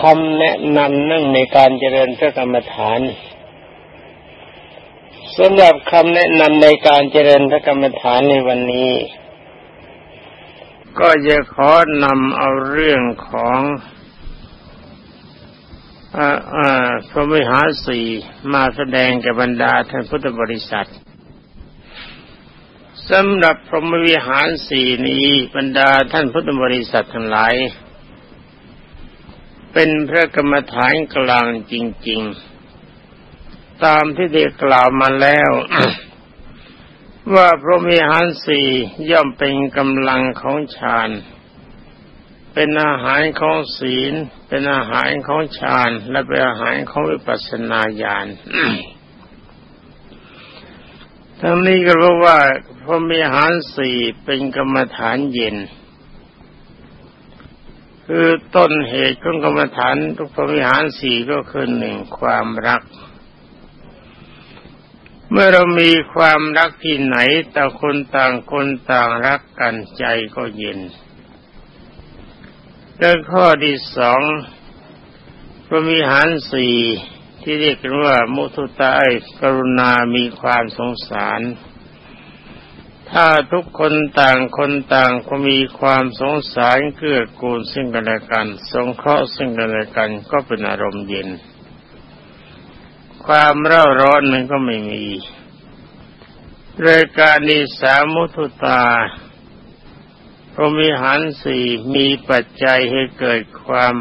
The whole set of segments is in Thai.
คำแนะนำนั่งในการเจริญพระกรรมฐานสำหรับคำแนะนำในการเจริญพระกรรมฐานในวันนี้ ก็จะขอนำเอาเรื่องของพระวิหารสี่มาแสดงแก่บรรดาท่านพุทธบริษัทสำหรับพรหมวิหารสี่นี้บรรดาท่านพุทธบริษัททั้งหลาย เป็นพระกรรมฐานกลางจริง ๆ ตามที่ได้กล่าวมาแล้ว ว่าพรหมวิหารสี่ย่อมเป็นกำลังของฌานเป็นอาหารของศีล เป็นอาหารของฌานและเป็นอาหารของวิปัสสนาญาณทั้งนี้ก็รู้ว่าพรหมีหารสี่เป็นกรรมฐานเย็น คือต้นเหตุของกรรมฐานทุกพรมีหารสี่ก็คือหนึ่งความรัก เมื่อเรามีความรักที่ไหนแต่คนต่างคนต่างรักกันใจก็เย็นและข้อที่สองพระมีหารสี่ที่เรียกกันว่ามุทุตาอกรุณามีความสงสาร ถ้าทุกคนต่างคนต่างก็มีความสงสารเกื้อกูลซึ่งกันและกัน สงเคราะห์ซึ่งกันและกันก็เป็นอารมณ์เย็น ความเร่าร้อนมันก็ไม่มีรายการนี้สามุทุตาพรมิหารสี่มีปัจจัยให้เกิดความ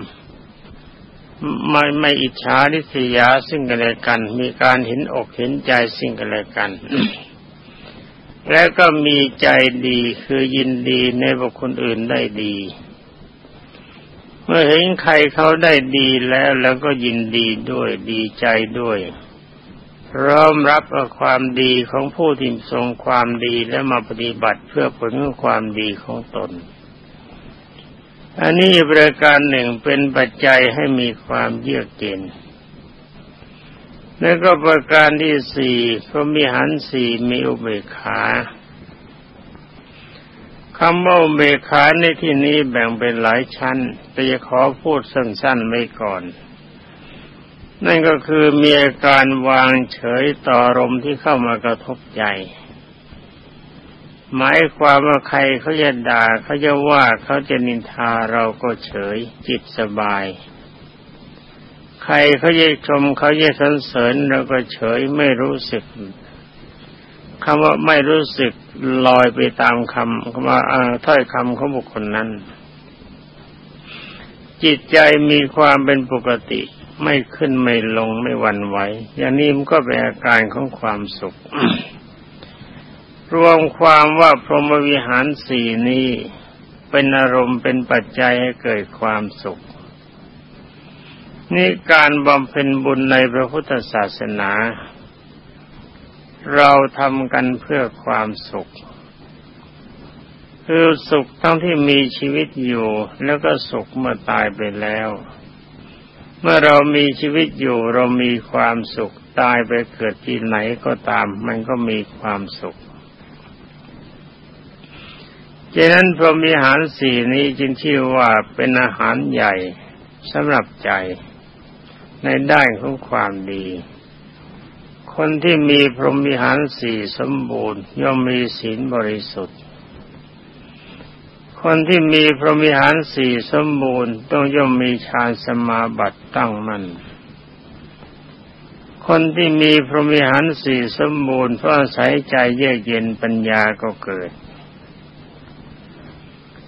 ไม่ไม่อิจฉาริษยาซึ่งกันและกัน มีการเห็นอกเห็นใจซึ่งกันและกัน และก็มีใจดีคือยินดีในบุคคลอื่นได้ดี เมื่อเห็นใครเขาได้ดีแล้วแล้วก็ยินดีด้วยดีใจด้วยร้อมรับความดีของผู้ที่ทรงความดีและมาปฏิบัติเพื่อผลของความดีของตน อันนี้ประการหนึ่งเป็นปัจจัยให้มีความเยือกเย็น แล้วก็ประการที่สี่พรมีหันสี่มีอุเบกขาคำว่าอุเบกขาในที่นี้แบ่งเป็นหลายชั้น แต่จะขอพูดสั้นๆไว้ก่อน นั่นก็คือมีอาการวางเฉยต่อรมที่เข้ามากระทบใจ หมายความว่าใครเขาจะด่าเขาจะว่าเขาจะนินทาเราก็เฉยจิตสบาย ใครเขาจะชมเขาจะสรรเสริญเราก็เฉยไม่รู้สึกคำว่าไม่รู้สึกลอยไปตามคำคำว่าถ้อยคำของบุคคลนั้น จิตใจมีความเป็นปกติ ไม่ขึ้นไม่ลงไม่หวั่นไหว อย่างนี้มันก็เป็นอาการของความสุข รวมความว่าพรหมวิหารสี่นี้ เป็นอารมณ์เป็นปัจจัยให้เกิดความสุข นี่การบำเพ็ญบุญในพระพุทธศาสนา เราทำกันเพื่อความสุข คือสุขทั้งที่มีชีวิตอยู่แล้วก็สุขเมื่อตายไปแล้ว เมื่อเรามีชีวิตอยู่เรามีความสุขตายไปเกิดที่ไหนก็ตาม มันก็มีความสุขฉะนั้นพรหมีอาหารสี่นี้จึงชื่อว่าเป็นอาหารใหญ่สำหรับใจ ในด้านของความดี คนที่มีพรหมีอาหารสี่สมบูรณ์ ย่อมมีศีลบริสุทธิ์ คนที่มีพรหมิหารสี่สมบูรณ์ ต้องย่อมมีฌานสมาบัติตั้งมัน่นคนที่มีพรหมิหารสี่สมบูรณ์เพราะอาศัยใจเยือกเย็นปัญญาก็เกิด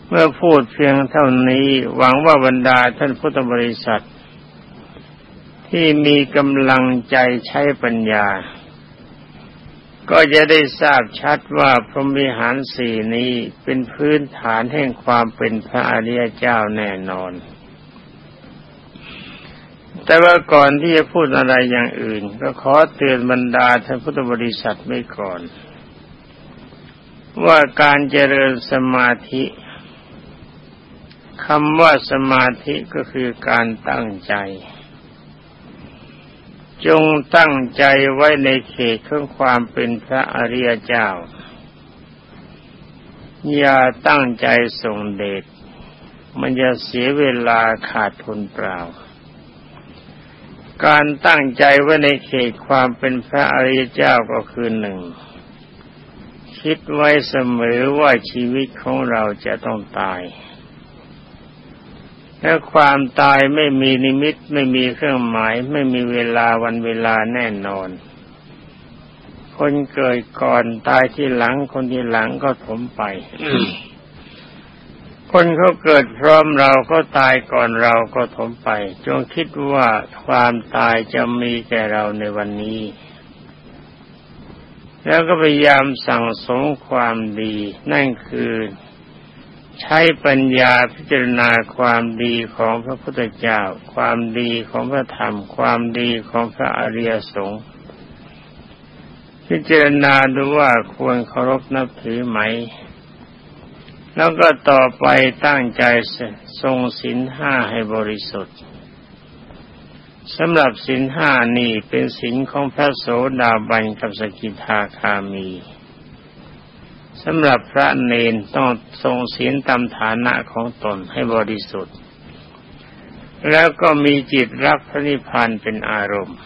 เมื่อพูดเพียงเท่านี้หวังว่าบรรดาท่านพุทธบริษัท ที่มีกำลังใจใช้ปัญญา ก็จะได้ทราบชัดว่าพรหมิหารสี่นี้เป็นพื้นฐานแห่งความเป็นพระอริยเจ้าแน่นอน แต่ว่าก่อนที่จะพูดอะไรอย่างอื่น ก็ขอเตือนบรรดาท่านพุทธบริษัทไว้ก่อน ว่าการเจริญสมาธิคำว่าสมาธิก็คือการตั้งใจ จงตั้งใจไว้ในเขตของความเป็นพระอริยเจ้า อย่าตั้งใจส่งเดชมันจะเสียเวลาขาดทุนเปล่า การตั้งใจไว้ในเขตความเป็นพระอริยเจ้าก็คือหนึ่ง คิดไว้เสมอว่าชีวิตของเราจะต้องตาย และความตายไม่มีนิมิตไม่มีเครื่องหมาย ไม่มีเวลาวันเวลาแน่นอน คนเกิดก่อนตายที่หลัง คนที่หลังก็ถมไปคนเขาเกิดพร้อมเราก็ตายก่อนเราก็ถมไป จงคิดว่าความตายจะมีแก่เราในวันนี้ แล้วก็พยายามสั่งสมความดี นั่นคือ ใช้ปัญญาพิจารณาความดีของพระพุทธเจ้า ความดีของพระธรรม ความดีของพระอริยสงฆ์พิจารณาดูว่าควรเคารพนับถือไหม แล้วก็ต่อไปตั้งใจทรงศีลห้าให้บริสุทธิ์สำหรับศีลห้านี่เป็นศีลของพระโสดาบันกับสกิทาคามี สำหรับพระเนนต้องทรงศีลตามฐานะของตนให้บริสุทธิ์ แล้วก็มีจิตรักพระนิพพานเป็นอารมณ์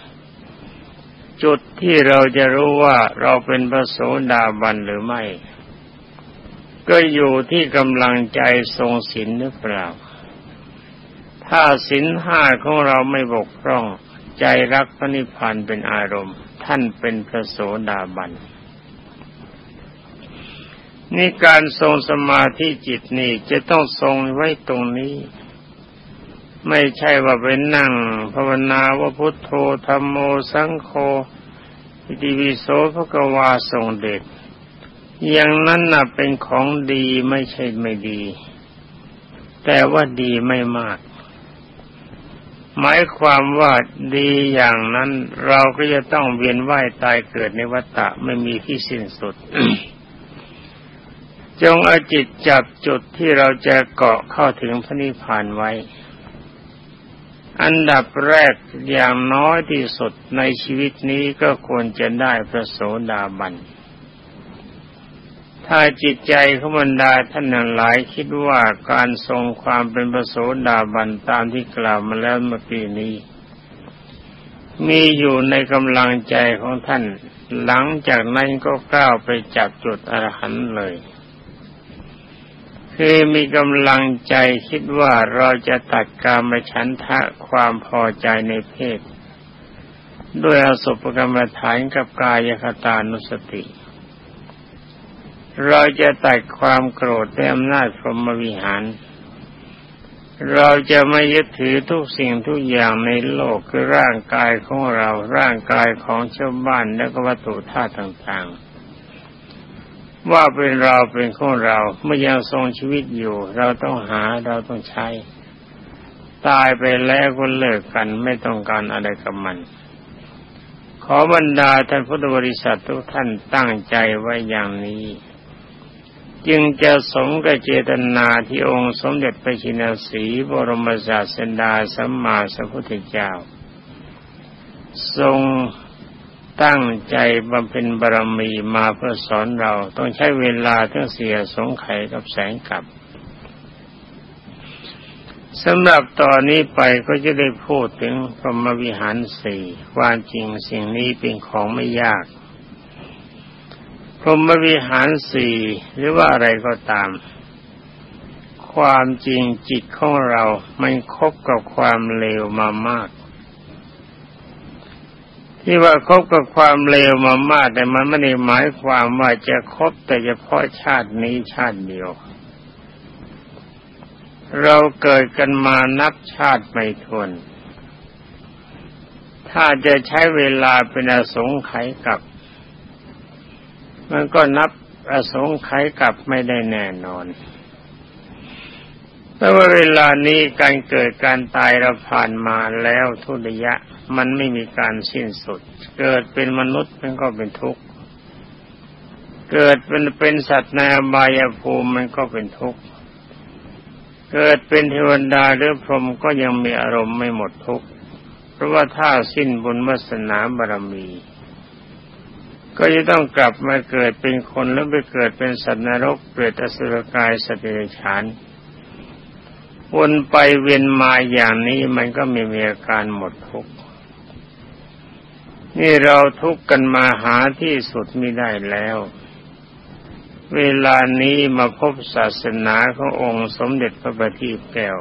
จุดที่เราจะรู้ว่าเราเป็นพระโสดาบันหรือไม่ ก็อยู่ที่กำลังใจทรงศีลหรือเปล่า ถ้าศีลห้าของเราไม่บกพร่อง ใจรักพระนิพพานเป็นอารมณ์ ท่านเป็นพระโสดาบัน นี่การทรงสมาธิจิตนี่จะต้องทรงไว้ตรงนี้ ไม่ใช่ว่าไปนั่ง ภาวนาว่าพุทโธธรรมโมสังโฆอิติวิโสพระกวาทรงเด็ดอย่างนั้นน่ะเป็นของดีไม่ใช่ไม่ดี แต่ว่าดีไม่มาก หมายความว่าดีอย่างนั้น เราก็จะต้องเวียนว่ายตายเกิดในวัฏฏะไม่มีที่สิ้นสุด จงเอาจิตจับจุดที่เราจะเกาะเข้าถึงพระนิพพานไว้ อันดับแรกอย่างน้อยที่สุดในชีวิตนี้ก็ควรจะได้พระโสดาบัน ถ้าจิตใจขบรรดาท่านหลายคิดว่าการทรงความเป็นประโสดาบันตามที่กล่าวมาแล้วเมื่อปีนี้ มีอยู่ในกำลังใจของท่าน หลังจากนั้นก็ก้าวไปจับจุดอรหันต์เลย คือมีกำลังใจคิดว่าเราจะตัดกามฉันทะความพอใจในเพศ ด้วยอสุภกรรมฐานกับกายคตานุสติ เราจะตัดความโกรธด้วยอำนาจพรหมวิหาร เราจะไม่ยึดถือทุกสิ่งทุกอย่างในโลกคือร่างกายของเราร่างกายของชาวบ้านและก็วัตถุธาตุต่างๆ ว่าเป็นเราเป็นของเราเมื่อยังทรงชีวิตอยู่ เราต้องหาเราต้องใช้ ตายไปแล้วก็เลิกกันไม่ต้องการอะไรกับมัน ขอบรรดาท่านพุทธบริษัททุกท่านตั้งใจไว้อย่างนี้ จึงจะสมกับเจตนาที่องค์สมเด็จพระชินสีบรมศาสดาสัมมาสัมพุทธเจ้า ทรง ตั้งใจบำเพ็ญบารมีมาเพื่อสอนเราต้องใช้เวลาทั้งเสียสงไขกับแสงกับสำหรับตอนนี้ไปก็จะได้พูดถึงพรหมวิหารสี่ความจริงสิ่งนี้เป็นของไม่ยาก พรหมวิหารสี่หรือว่าอะไรก็ตาม ความจริงจิตของเรา มันคบกับความเลวมามาก ที่ว่าคบกับความเลวมามากแต่มันไม่ได้หมายความว่าจะคบแต่เฉพาะชาตินี้ชาติเดียว เราเกิดกันมานับชาติไม่ทวน ถ้าจะใช้เวลาเป็นอสงไขยกับ มันก็นับประสงค์ไขกลับไม่ได้แน่นอนแต่ว่าเวลานี้การเกิดการตายเราผ่านมาแล้วทุติยะ มันไม่มีการสิ้นสุด เกิดเป็นมนุษย์มันก็เป็นทุกข์ เกิดเป็นเป็นสัตว์ในอบายภูมิมันก็เป็นทุกข์ เกิดเป็นเทวดาหรือพรหมก็ยังมีอารมณ์ไม่หมดทุกข์ เพราะว่าถ้าสิ้นบุญวาสนาบารมี ก็จะต้องกลับมาเกิดเป็นคนแล้วไปเกิดเป็นสัตว์นรกเปรตอสุรกายสติฉานวนไปเวียนมาอย่างนี้มันก็ไม่มีอาการหมดทุกข์ นี่เราทุกข์กันมาหาที่สุดไม่ได้แล้ว เวลานี้มาพบศาสนาขององค์สมเด็จพระบัณฑิตแก้ว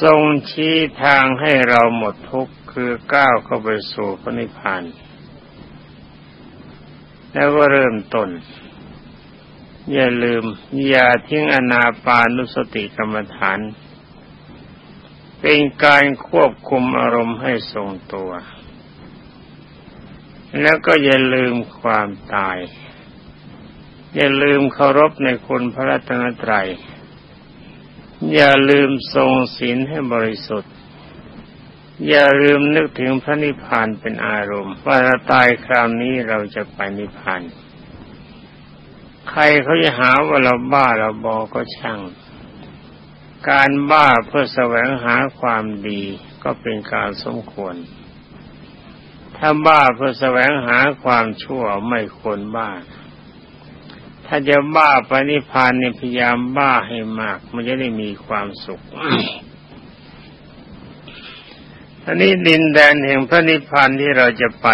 ทรงชี้ทางให้เราหมดทุกข์คือก้าวเข้าไปสู่พระนิพพาน แล้วก็เริ่มต้น อย่าลืม อย่าทิ้งอนาปานุสติกรรมฐาน เป็นการควบคุมอารมณ์ให้ทรงตัว แล้วก็อย่าลืมความตาย อย่าลืมเคารพในคุณพระรัตนตรัย อย่าลืมทรงศีลให้บริสุทธิ์ อย่าลืมนึกถึงพระนิพพานเป็นอารมณ์ ว่าเราตายคราวนี้เราจะไปนิพพาน ใครเขาจะหาว่าเราบ้าเราบอก็ช่าง การบ้าเพื่อแสวงหาความดีก็เป็นการสมควร ถ้าบ้าเพื่อแสวงหาความชั่วไม่ควรบ้า ถ้าจะบ้าไปนิพพานเนี่ยพยายามบ้าให้มาก มันจะได้มีความสุขอันนี้ดินแดนแห่งพระนิพพานที่เราจะไป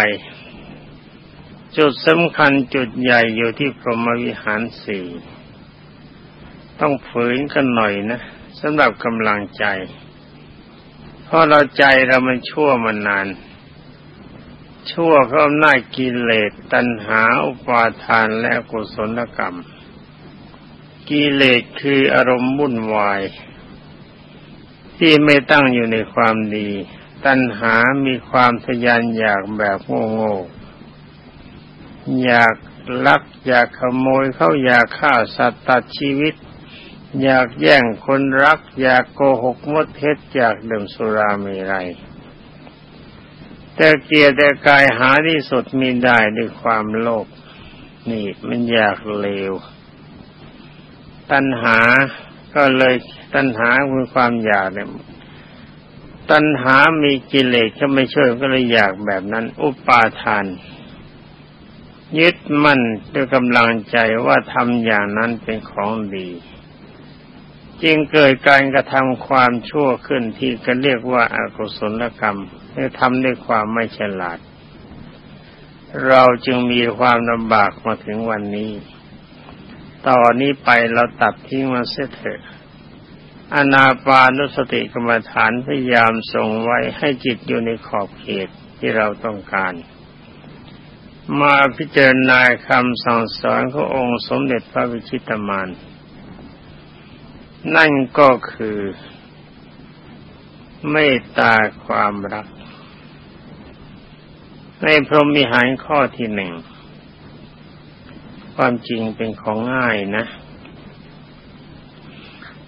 จุดสำคัญจุดใหญ่อยู่ที่พรหมวิหารสี่ต้องฝืนกันหน่อยนะสำหรับกำลังใจ เพราะเราใจเรามันชั่วมานาน ชั่วเพราะอำนาจกิเลสตัณหาอุปาทานและกุศลกรรม กิเลสคืออารมณ์วุ่นวาย ที่ไม่ตั้งอยู่ในความดี ตัณหามีความทยานอยากแบบโง่ๆอยากลักอยากขโมยเขาอยากฆ่าสัตว์ตัดชีวิต อยากแย่งคนรัก อยากโกหกมดเท็จอยากดื่มสุรามีไร แต่เกียรแต่กายหาที่สุดมีได้ด้วยความโลภนี่มันอยากเลว ตัณหาก็เลยตัณหาคือความอยากเนี่ยตัณหามีกิเลสก็ไม่ช่วยก็เลยอยากแบบนั้น อุปาทาน ยึดมั่นด้วยกำลังใจว่าทำอย่างนั้นเป็นของดี จึงเกิดการกระทำความชั่วขึ้นที่ก็เรียกว่าอากุศลกรรม ที่ทำด้วยความไม่ฉลาด เราจึงมีความลำบากมาถึงวันนี้ต่อนนี้ไปเราตัดทิ้งมาเสียเถอะอนาปานุสติกรรมฐานพยายามทรงไว้ให้จิตอยู่ในขอบเขตที่เราต้องการ มาพิจารณาคำสั่งสอนขององค์สมเด็จพระวิชิตมาน นั่นก็คือ ไม่ตาความรัก ในพรหมิหารข้อที่หนึ่ง ความจริงเป็นของง่ายนะ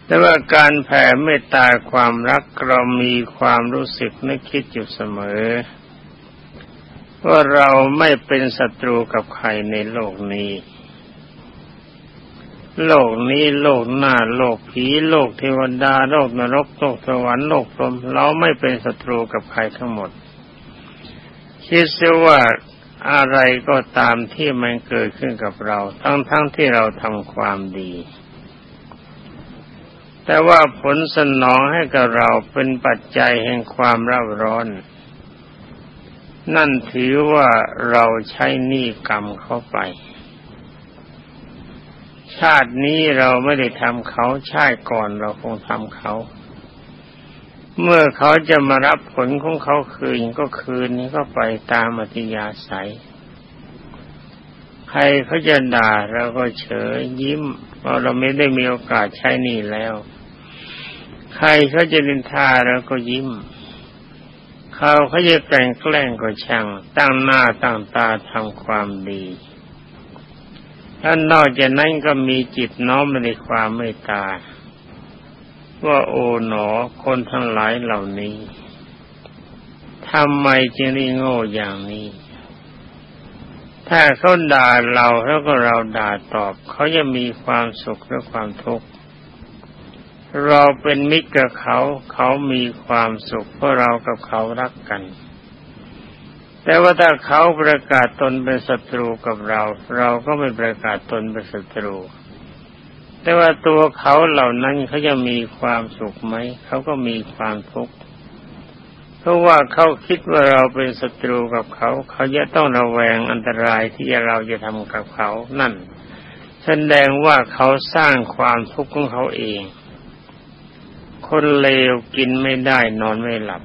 แต่ว่าการแผ่เมตตาความรักเรามีความรู้สึกนึกคิดอยู่เสมอ ว่าเราไม่เป็นศัตรูกับใครในโลกนี้ โลกนี้โลกหน้า โลกผี โลกเทวดา โลกนรก โลกสวรรค์โลกพรหมเราไม่เป็นศัตรูกับใครทั้งหมด คิดเสียว่าอะไรก็ตามที่มันเกิดขึ้นกับเรา ทั้งๆทที่เราทำความดี แต่ว่าผลสนองให้กับเราเป็นปัจจัยแห่งความร่าร้อน นั่นถือว่าเราใช้หนี้กรรมเข้าไป ชาตินี้เราไม่ได้ทำเขาชาติก่อนเราคงทำเขา เมื่อเขาจะมารับผลของเขาคืนก็คืนนี้ก็ไปตามอธิยาศัย ใครเขาจะด่าเราก็เฉยยิ้มเพราะเราไม่ได้มีโอกาสใช้นี่แล้ว ใครเขาจะดินทาเราก็ยิ้ม เขาเขาจะแกล้งแกล้งก็ช่าง ตั้งหน้าตั้งตาทำความดีถ้านอกจากนั้นก็มีจิตน้อมในความเมตตา ว่าโอ๋หนอคนทั้งหลายเหล่านี้ทำไมจึงได้โง่อย่างนี้ ถ้าเขาด่าเราแล้วก็เราด่าตอบ เขาจะมีความสุขหรือความทุกข์เราเป็นมิตรกับเขา เขามีความสุขเพราะเรากับเขารักกัน แต่ว่าถ้าเขาประกาศตนเป็นศัตรูกับเรา เราก็ไม่ประกาศตนเป็นศัตรู แต่ว่าตัวเขาเหล่านั้นเขาจะมีความสุขไหม เขาก็มีความทุกข์ เพราะว่าเขาคิดว่าเราเป็นศัตรูกับเขา เขาจะต้องระแวงอันตรายที่เราจะทำกับเขา นั่น แสดงว่าเขาสร้างความทุกข์ของเขาเอง คนเลวกินไม่ได้นอนไม่หลับ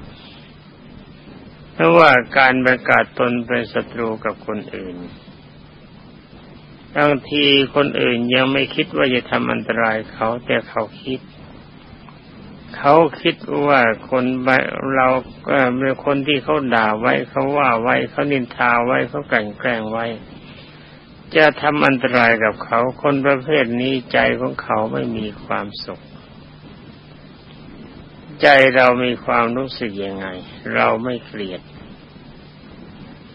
เพราะว่าการประกาศตนเป็นศัตรูกับคนอื่น บางทีคนอื่นยังไม่คิดว่าจะทำอันตรายเขา แต่เขาคิด เขาคิดว่าคนเราเป็นคนที่เขาด่าไว้เขาว่าไว้เขานินทาไว้เขากลั่นแกล้งไว้ จะทำอันตรายกับเขา คนประเภทนี้ใจของเขาไม่มีความสุข ใจเรามีความรู้สึกยังไง เราไม่เกลียด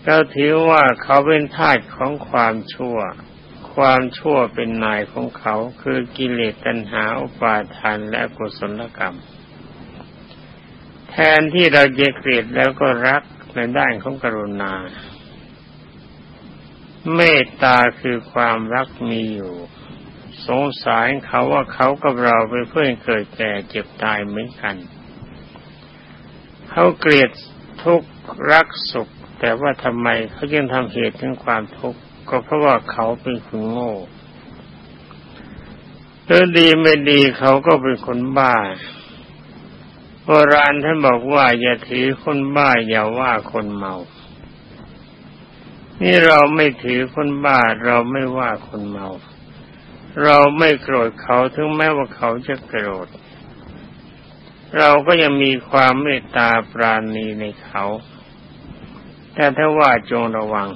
เราถือว่าเขาเป็นทาสของความชั่ว ความชั่วเป็นนายของเขาคือกิเลสตัณหาอุปาทานและกุศลกรรม แทนที่เราจะเกลียดแล้วก็รักในด้านของกรุณา เมตตาคือความรักมีอยู่ สงสารเขาว่าเขากับเราเป็นเพื่อนเกิดแก่เจ็บตายเหมือนกัน เขาเกลียดทุกข์รักสุข แต่ว่าทำไมเขายังทำเหตุถึงความทุกข์ ก็เพราะว่าเขาเป็นคนโง่หรือดีไม่ดีเขาก็เป็นคนบ้าโบราณท่านบอกว่าอย่าถือคนบ้าอย่าว่าคนเมา นี่เราไม่ถือคนบ้าเราไม่ว่าคนเมา เราไม่โกรธเขาถึงแม้ว่าเขาจะโกรธ เราก็ยังมีความเมตตาปราณีในเขา แต่ถ้าว่าจงระวัง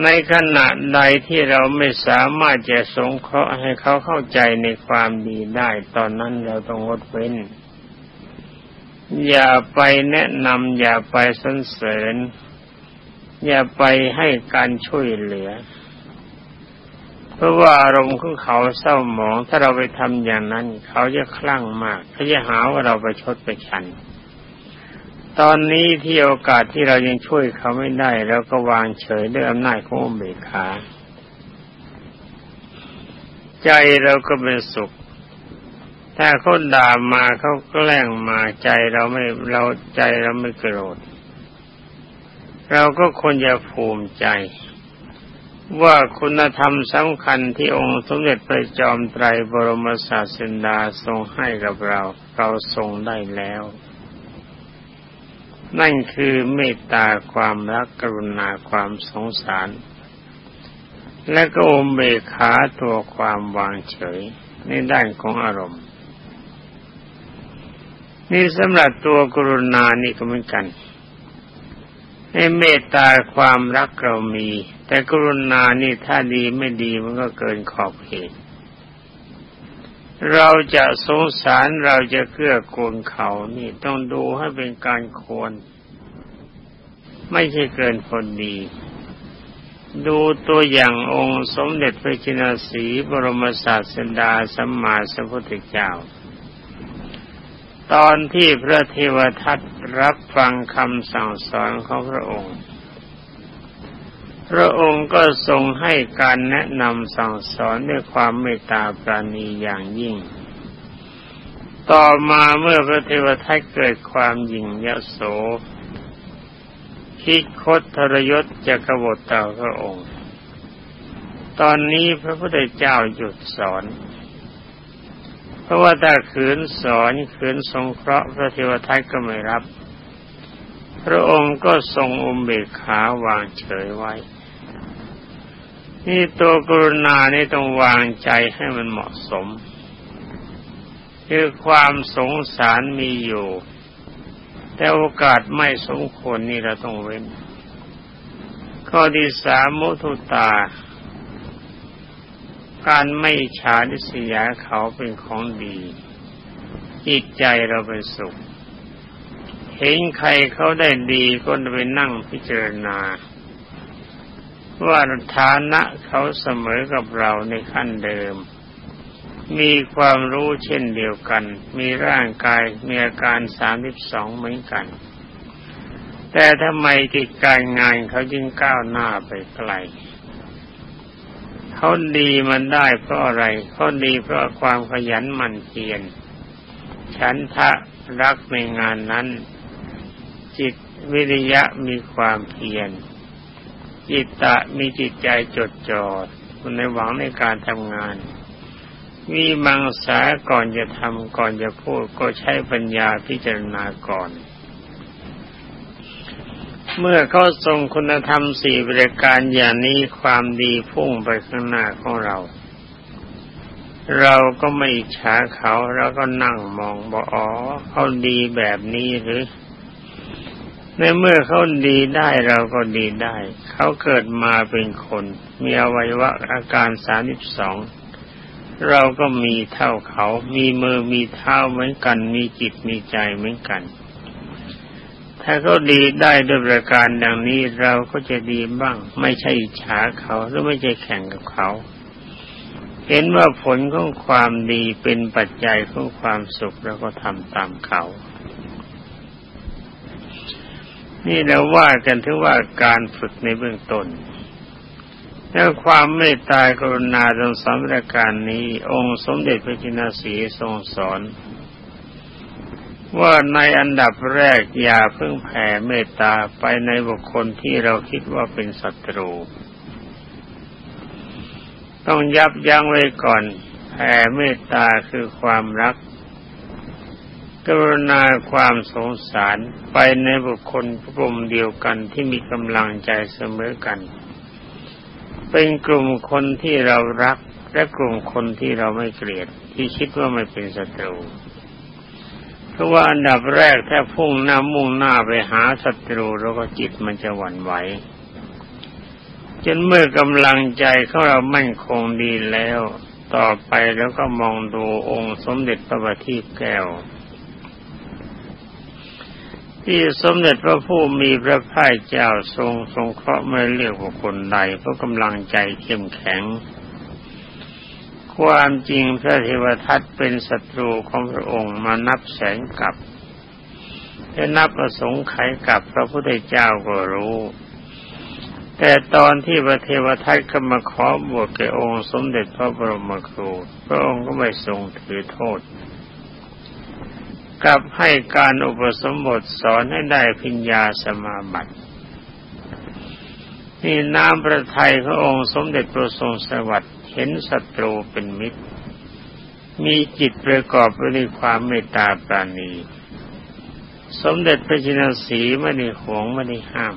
ในขณะใดที่เราไม่สามารถจะสงเคราะห์ให้เขาเข้าใจในความดีได้ ตอนนั้นเราต้องงดเว้น อย่าไปแนะนำอย่าไปสรรเสริญ อย่าไปให้การช่วยเหลือ เพราะว่าอารมณ์ของเขาเศร้าหมอง ถ้าเราไปทำอย่างนั้น เขาจะคลั่งมากเขาจะหาว่าเราไปชดไปชัน ตอนนี้ที่โอกาสที่เรายังช่วยเขาไม่ได้เราก็วางเฉยด้วยอำนาจของอุเบกขาใจเราก็เป็นสุข ถ้าเขาด่ามาเขาแกล้งมาใจเราไม่เราใจเราไม่โกรธ เราก็ควรจะภูมิใจ ว่าคุณธรรมสำคัญที่องค์สมเด็จพระจอมไตรบรมศาสดาทรงให้กับเรา เราทรงได้แล้ว นั่นคือเมตตาความรักกรุณาความสงสาร และก็อมเบขาตัวความวางเฉยในด้านของอารมณ์ นี่สำหรับตัวกรุณานี่ก็เหมือนกันในเมตตาความรักเรามี แต่กรุณานี่ถ้าดีไม่ดีมันก็เกินขอบเขต เราจะสงสารเราจะเกื้อกูลเขานี่ต้องดูให้เป็นการควร ไม่ใช่เกินคนดี ดูตัวอย่างองค์สมเด็จพระจินสีบรมศาสดาสัมมาสัมพุทธเจ้า ตอนที่พระเทวทัตรับฟังคำสั่งสอนของพระองค์ พระองค์ก็ทรงให้การแนะนำสั่งสอนด้วยความเมตตาปราณีอย่างยิ่ง ต่อมาเมื่อพระเทวทัตเกิดความหยิ่งยโสคิดคดทรยศจะกบฏต่อพระองค์ ตอนนี้พระพุทธเจ้าหยุดสอน เพราะว่าถ้าขืนสอนขืนสงเคราะห์พระเทวทัตก็ไม่รับ พระองค์ก็ทรงอุเบกขาวางเฉยไว้ นี่ตัวกรุณานี่ต้องวางใจให้มันเหมาะสม คือความสงสารมีอยู่ แต่โอกาสไม่สมควรนี่เราต้องเว้น ข้อที่สามมุทุตา การไม่ฉาดิสยาเขาเป็นของดี จิตใจเราเป็นสุข เห็นใครเขาได้ดีก็ไปนั่งพิจารณา ว่าฐานะเขาเสมอกับเราในขั้นเดิม มีความรู้เช่นเดียวกัน มีร่างกายมีอาการสามสิบสองเหมือนกัน แต่ทำไมกิจการงานเขาจึงก้าวหน้าไปไกลเขาดีมันได้เพราะอะไรเขาดีเพราะความขยันหมั่นเพียรฉันทะรักในงานนั้น จิตวิริยะมีความเพียร จิตตะมีจิตใจจดจ่อในหวังในการทำงาน มีมังสาก่อนจะทำก่อนจะพูดก็ใช้ปัญญาพิจารณาก่อน เมื่อเขาทรงคุณธรรมสี่บริการอย่างนี้ความดีพุ่งไปข้างหน้าของเรา เราก็ไม่ฉาเขาแล้วก็นั่งมองบอกอ๋อเขาดีแบบนี้หรือในเมื่อเขาดีได้เราก็ดีได้ เขาเกิดมาเป็นคน มีอวัยวะอาการสามิบสองเราก็มีเท่าเขา มีมือมีเท้าเหมือนกัน มีจิตมีใจเหมือนกัน ถ้าเขาดีได้ด้วยประการดังนี้เราก็จะดีบ้าง ไม่ใช่ฉาเขาหรือไม่ใช่แข่งกับเขา เห็นว่าผลของความดีเป็นปัจจัยของความสุขแล้วก็ทำตามเขา นี่เราว่ากันถึงว่าการฝึกในเบื้องต้นแล้วความเมตตากรุณาตรงสามประการนี้ องค์สมเด็จพระจินสีทรงสอน ว่าในอันดับแรกอย่าเพิ่งแผ่เมตตาไปในบุคคลที่เราคิดว่าเป็นศัตรู ต้องยับยั้งไว้ก่อนแผ่เมตตาคือความรัก กรุณาความสงสารไปในบุคคลกลุ่มเดียวกันที่มีกำลังใจเสมอกัน เป็นกลุ่มคนที่เรารักและกลุ่มคนที่เราไม่เกลียดที่คิดว่าไม่เป็นศัตรูเพราะว่าอันดับแรกถ้าพุ่งหน้ามุ่งหน้าไปหาศัตรูแล้วก็จิตมันจะหวั่นไหวจนเมื่อกำลังใจของเรามั่นคงดีแล้ว ต่อไปแล้วก็มองดูองค์สมเด็จพระบัณฑิตแก้ว ที่สมเด็จพระผู้มีพระภาคเจ้าทรงทรงเคราะห์ไม่เลือกบุคคลใดเพราะกำลังใจเข้มแข็ง ความจริงพระเทวทัตเป็นศัตรูของพระองค์มานับแสนกับแต่นับประสงค์ไขกับพระพุทธเจ้าก็รู้ แต่ตอนที่พระเทวทัตก็มาขอบวชแก่องค์สมเด็จพระบรมครู พระองค์ก็ไม่ทรงถือโทษ กับให้การอุปสมบทสอนให้ได้พิญญาสมาบัตินี่น้ำประทัยพระองค์สมเด็จพระทรงสวัสดิ์เห็นศัตรูเป็นมิตร มีจิตประกอบไปด้วยความเมตตาปราณี สมเด็จพระจินสีไม่ได้หวงไม่ได้ห้าม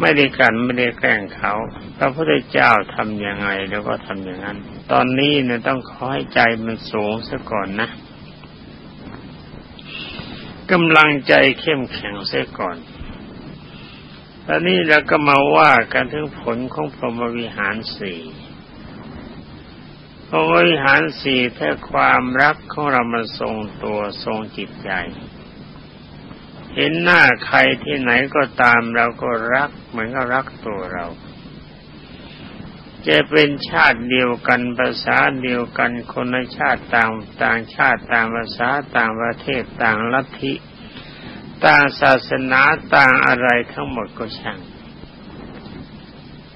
ไม่ได้กันไม่ได้แกล้งเขาพระพุทธเจ้าทำยังไงแล้วก็ทำอย่างนั้น ตอนนี้เนี่ยต้องขอให้ใจมันสูงซะก่อนนะ กำลังใจเข้มแข็งเสียก่อนตอนนี้เราก็มาว่ากันถึงผลของพรหมวิหารสี่พรหมวิหารสี่ถ้าความรักของเรามันทรงตัวทรงจิตใจ เห็นหน้าใครที่ไหนก็ตามเราก็รักเหมือนกับรักตัวเรา จะเป็นชาติเดียวกันภาษาเดียวกันคนในชาติต่างต่างชาติต่างภาษาต่างประเทศต่างลัทธิต่างศาสนาต่างอะไรทั้งหมดก็ช่าง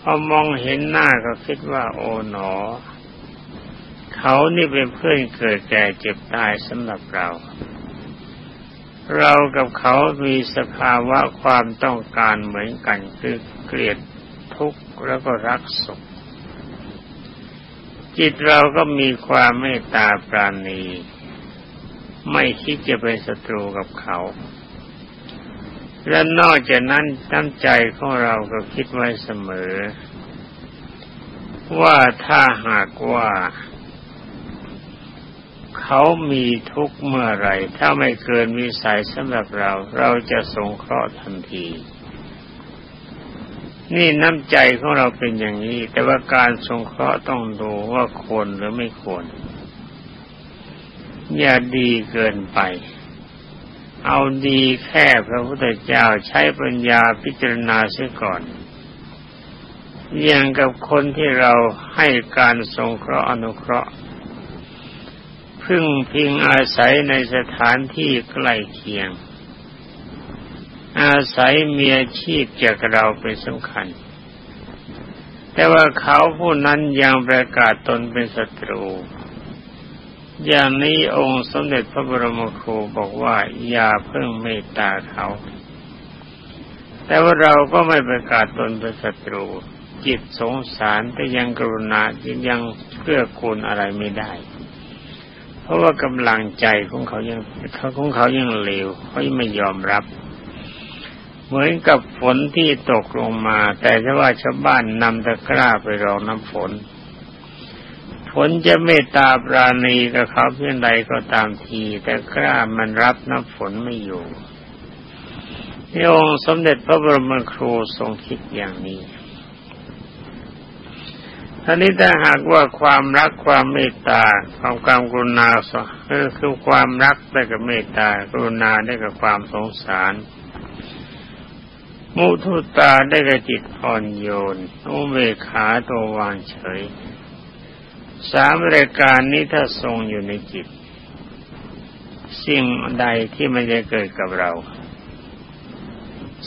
พอมองเห็นหน้าก็คิดว่าโอ๋หนอ เขานี่เป็นเพื่อนเกิดแก่เจ็บตายสำหรับเรา เรากับเขามีสภาวะความต้องการเหมือนกันคือเกลียดทุกข์แล้วก็รักสุข จิตเราก็มีความเมตตาปราณี ไม่คิดจะเป็นศัตรูกับเขา และนอกจากนั้นตั้งใจของเราก็คิดไว้เสมอ ว่าถ้าหากว่า เขามีทุกข์เมื่อไรถ้าไม่เกินวิสัยสำหรับเรา เราจะสงเคราะห์ทันที นี่น้ำใจของเราเป็นอย่างนี้ แต่ว่าการสงเคราะห์ต้องดูว่าควรหรือไม่ควร อย่าดีเกินไป เอาดีแค่พระพุทธเจ้าใช้ปัญญาพิจารณาเสียก่อนอย่างกับคนที่เราให้การสงเคราะห์อนุเคราะห์ พึ่งพิงอาศัยในสถานที่ใกล้เคียง อาศัยมีอาชีพจากเราเป็นสำคัญ แต่ว่าเขาผู้นั้นยังประกาศตนเป็นศัตรู อย่างนี้องค์สมเด็จพระบรมครูบอกว่าอย่าเพิ่งเมตตาเขา แต่ว่าเราก็ไม่ประกาศตนเป็นศัตรู จิตสงสารแต่ยังกรุณายังเพื่อคูณอะไรไม่ได้เพราะว่ากำลังใจของเขายังเขาของเขายังเลวเขาไม่ยอมรับ เหมือนกับฝนที่ตกลงมา แต่ถ้าว่าชาวบ้านนำตะกร้าไปรองน้ำฝน ฝนจะเมตตาปราณีกับเขาเพียงใดก็ตามที แต่กล้ามันรับน้ำฝนไม่อยู่ที่องค์สมเด็จพระบรมครูทรงคิดอย่างนี้ท่านี้ถ้าหากว่าความรักความเมตตาความกามกรุณาคือความรักได้กับเมตตากรุณาได้กับความสงสาร มุทุตาได้กับจิตอ่อนโยนอุเบกขาตัววางเฉย สามรายการนี้ถ้าทรงอยู่ในจิต สิ่งใดที่มันจะเกิดกับเรา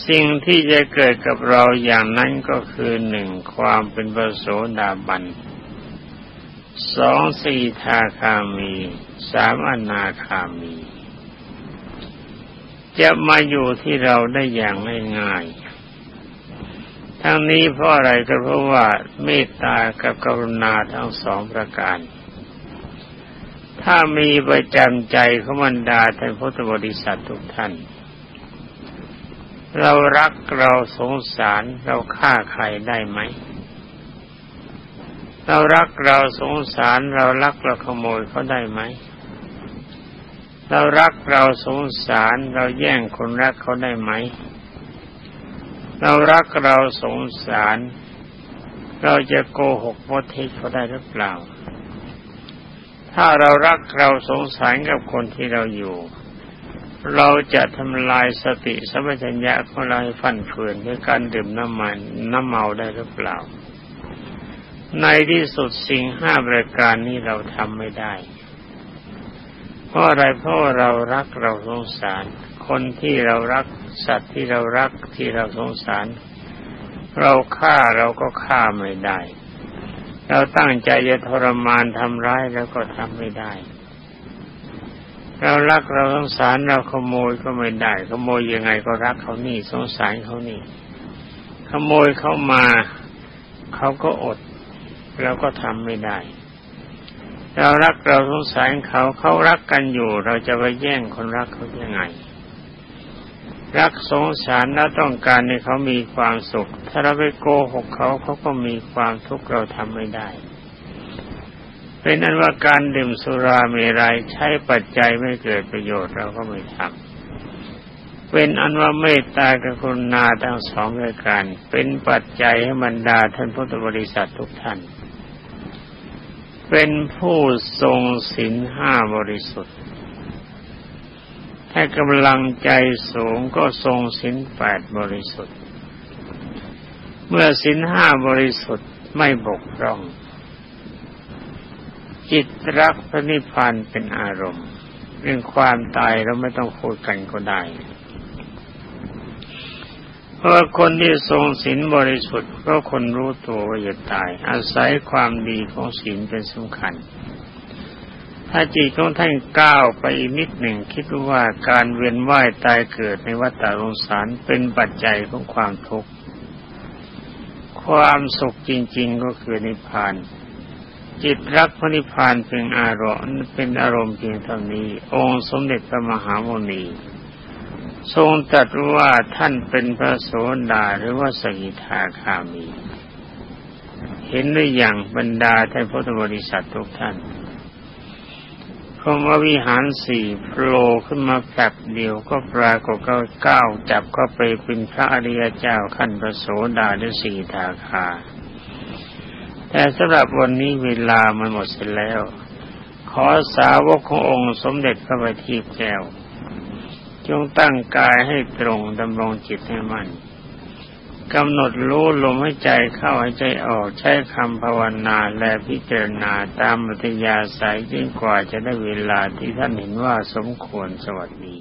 สิ่งที่จะเกิดกับเราอย่างนั้นก็คือหนึ่งความเป็นปโสดาบันสองสี่ทาคามีสามอนาคามี จะมาอยู่ที่เราได้อย่างง่าย ทั้งนี้เพราะอะไรก็เพราะว่าเมตตากับกรุณาทั้งสองประการ ถ้ามีประจำใจของบรดาท่านพุทธบริษัททุกท่าน เรารักเราสงสารเราฆ่าใครได้ไหม เรารักเราสงสารเรารักเราขโมยเขาได้ไหม เรารักเราสงสารเราแย่งคนรักเขาได้ไหม เรารักเราสงสาร เราจะโกหกมดเทเขาได้หรือเปล่า ถ้าเรารักเราสงสารกับคนที่เราอยู่ เราจะทำลายสติสัมปชัญญะของเราให้ฟันเฟือนด้วยการดื่มน้ำมันน้ำเมาได้หรือเปล่า ในที่สุดสิ่งห้าประการนี้เราทำไม่ได้ เพราะอะไรเพราะเรารักเราสงสาร คนที่เรารักสัตว์ที่เรารักที่เราสงสาร เราฆ่าเราก็ฆ่าไม่ได้ เราตั้งใจจะทรมานทำร้ายแล้วก็ทำไม่ได้ เรารักเราสงสารเราขโมยก็ไม่ได้ ขโมยยังไงก็รักเขานี่สงสารเขานี่ ขโมยเขามาเขาก็อดเราก็ทำไม่ได้ เรารักเราสงสารเขาเขารักกันอยู่ เราจะไปแย่งคนรักเขายังไง รักสงสารและต้องการให้เขามีความสุข ถ้าเราไปโกหกเขาเขาก็มีความทุกข์เราทำไม่ได้เป็นนั้นว่าการดื่มสุราเมรัยใช้ปัจจัยไม่เกิดประโยชน์เราก็ไม่ทำเป็นอันว่าเมตตากรุณาทั้งสองรายการ เป็นปัจจัยให้บรรดาท่านพุทธบริษัททุกท่าน เป็นผู้ทรงศีลห้าบริสุทธิ์ ถ้ากำลังใจสูงก็ทรงสินแปดบริสุทธิ์ เมื่อสินห้าบริสุทธิ์ไม่บกพร่อง จิตรักพระนิพพานเป็นอารมณ์ เรื่องความตายเราไม่ต้องพูดกันก็ได้ เพราะคนที่ทรงศีลบริสุทธิ์เพราะคนรู้ตัวว่าจะตาย อาศัยความดีของศีลเป็นสำคัญ ถ้าจิตของท่านก้าวไปอีกนิดหนึ่งคิดว่าการเวียนว่ายตายเกิดในวัฏสงสารเป็นปัจจัยของความทุกข์ความสุขจริง ๆ ก็คือนิพพาน จิตรักพระนิพพานเป็นอารมณ์เป็นอารมณ์เพียงเท่านี้ องค์สมเด็จพระมหาโมนี ทรงตรัสว่าท่านเป็นพระโสดาหรือว่าสกิทาคามี เห็นหรือยังบรรดาท่านพุทธบริษัททุกท่านคำว่าวิหารสี่โผล่ขึ้นมาแป๊บเดียวก็ปรากฏก็ก้าวจับก็ไปเป็นพระอริยเจ้าขั้นประโสดาด้วยสี่ทาคา แต่สำหรับวันนี้เวลามันหมดเสร็จแล้ว ขอสาวกขององค์สมเด็จพระบัณฑิตแก้ว จงตั้งกายให้ตรงดำรงจิตให้มั่นกำหนดรู้ลมให้ใจเข้าให้ใจออกใช้คำภาวนาและพิจารณาตามมัธยาสายยิ่งกว่าจะได้เวลาที่ท่านเห็นว่าสมควรสวัสดี